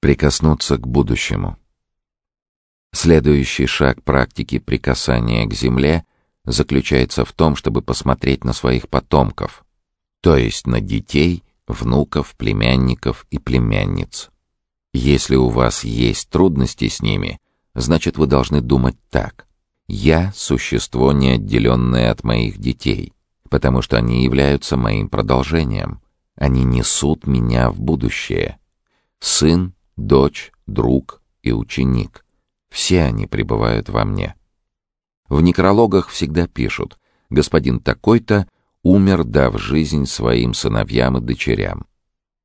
Прикоснуться к будущему. Следующий шаг практики прикасания к Земле заключается в том, чтобы посмотреть на своих потомков, то есть на детей, внуков, племянников и племянниц. Если у вас есть трудности с ними, значит вы должны думать так. Я — существо, неотделенное от моих детей, потому что они являются моим продолжением. Они несут меня в будущее. Сын, дочь, друг и ученик. Все они пребывают во мне. В некрологах всегда пишут «Господин такой-то умер, дав жизнь своим сыновьям и дочерям».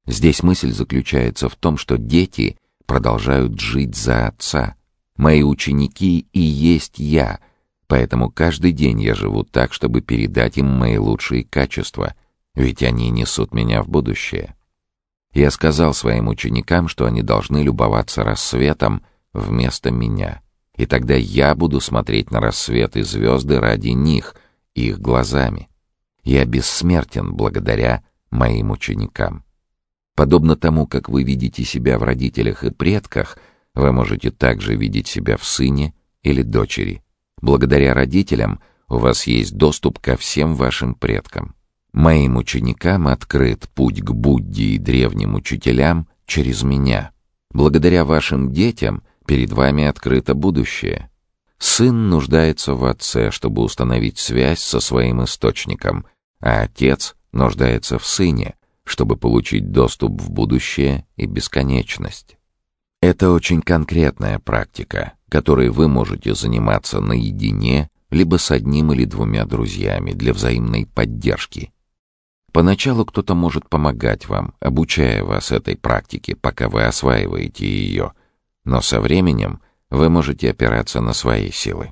Здесь мысль заключается в том, что дети продолжают жить за отца. Мои ученики и есть я, поэтому каждый день я живу так, чтобы передать им мои лучшие качества, ведь они несут меня в будущее. Я сказал своим ученикам, что они должны любоваться рассветом вместо меня. И тогда я буду смотреть на рассвет и звезды ради них, их глазами. Я бессмертен благодаря моим ученикам. Подобно тому, как вы видите себя в родителях и предках, вы можете также видеть себя в сыне или дочери. Благодаря родителям у вас есть доступ ко всем вашим предкам. Моим ученикам открыт путь к Будде и древним учителям через меня. Благодаря вашим детям перед вами открыто будущее. Сын нуждается в отце, чтобы установить связь со своим источником, а отец нуждается в сыне, чтобы получить доступ в будущее и бесконечность. Это очень конкретная практика, которой вы можете заниматься наедине либо с одним или двумя друзьями для взаимной поддержки. Поначалу кто-то может помогать вам, обучая вас этой практике, пока вы осваиваете ее, но со временем вы можете опираться на свои силы.